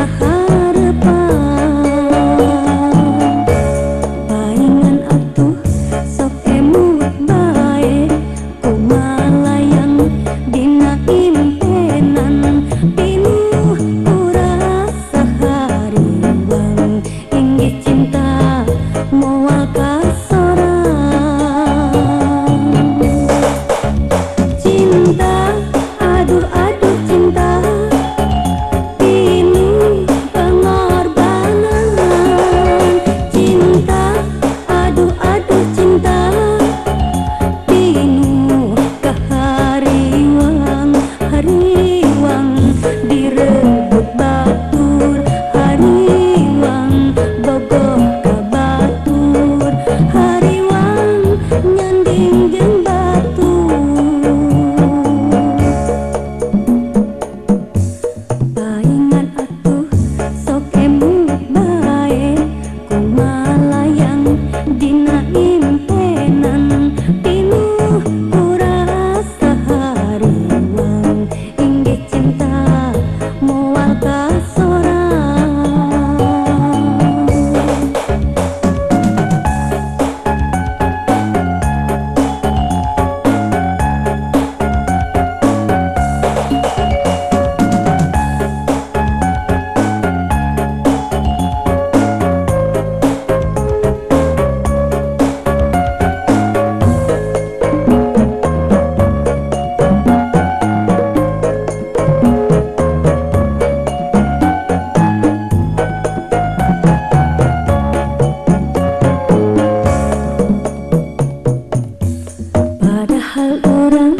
tak harapan ang orang